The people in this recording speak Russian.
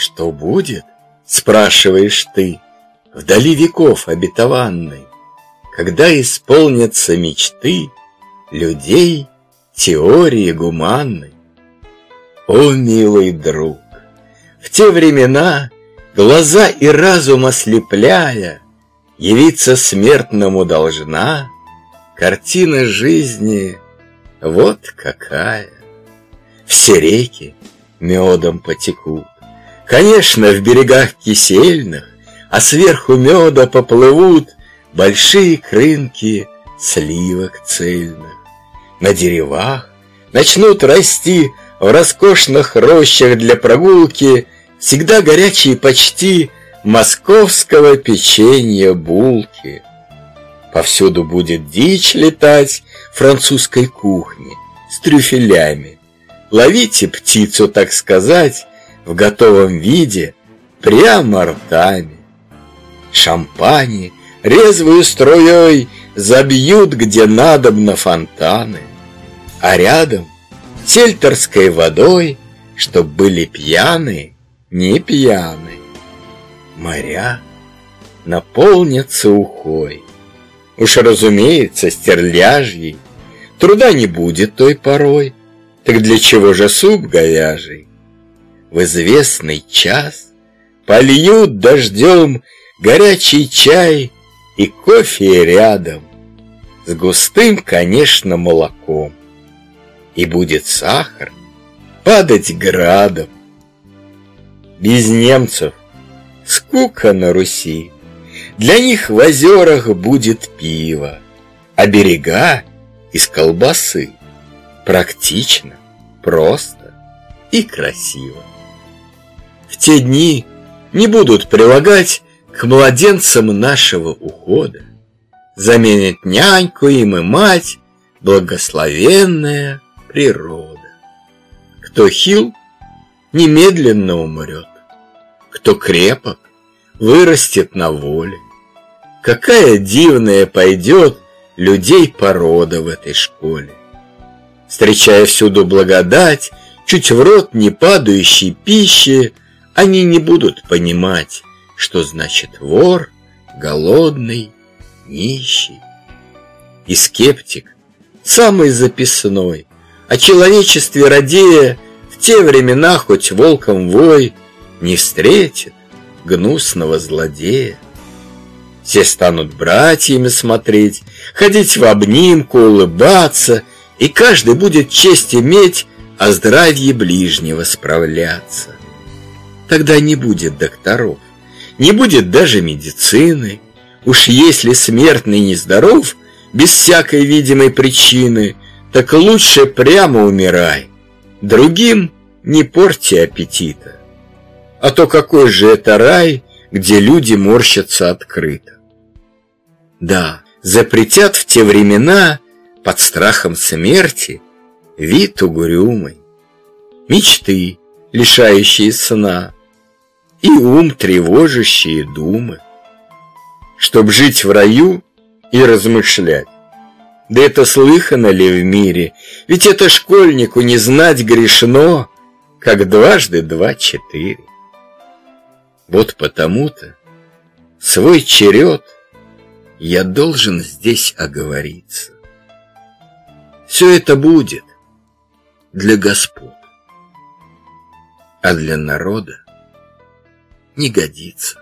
Что будет, спрашиваешь ты, Вдали веков обетованной, Когда исполнятся мечты Людей теории гуманной? О, милый друг, в те времена, Глаза и разум ослепляя, Явиться смертному должна Картина жизни вот какая. Все реки медом потекут, Конечно, в берегах кисельных, А сверху меда поплывут Большие крынки сливок цельных. На деревах начнут расти В роскошных рощах для прогулки Всегда горячие почти Московского печенья булки. Повсюду будет дичь летать Французской кухни С трюфелями. Ловите птицу, так сказать, в готовом виде прямо ртами. Шампани резвую струей забьют где надобно фонтаны, а рядом сельтерской водой, чтоб были пьяны, не пьяны. Моря наполнятся ухой. Уж разумеется, стерляжьей Труда не будет той порой, Так для чего же суп говяжий? В известный час Польют дождем горячий чай и кофе рядом С густым, конечно, молоком. И будет сахар падать градом. Без немцев скука на Руси, Для них в озерах будет пиво, А берега из колбасы. Практично, просто и красиво в те дни не будут прилагать к младенцам нашего ухода. Заменит няньку им и мать благословенная природа. Кто хил, немедленно умрет. Кто крепок, вырастет на воле. Какая дивная пойдет людей порода в этой школе. Встречая всюду благодать, чуть в рот не падающей пищи, они не будут понимать, что значит вор, голодный, нищий. И скептик, самый записной, о человечестве радея, в те времена хоть волком вой не встретит гнусного злодея. Все станут братьями смотреть, ходить в обнимку, улыбаться, и каждый будет честь иметь о здравии ближнего справляться. Тогда не будет докторов, не будет даже медицины. Уж если смертный нездоров, без всякой видимой причины, так лучше прямо умирай. Другим не порти аппетита. А то какой же это рай, где люди морщатся открыто. Да, запретят в те времена под страхом смерти вид угрюмый, мечты, лишающие сна, и ум тревожащие думы. Чтоб жить в раю и размышлять. Да это слыхано ли в мире? Ведь это школьнику не знать грешно, как дважды два четыре. Вот потому-то свой черед я должен здесь оговориться. Все это будет для господ, а для народа не годится.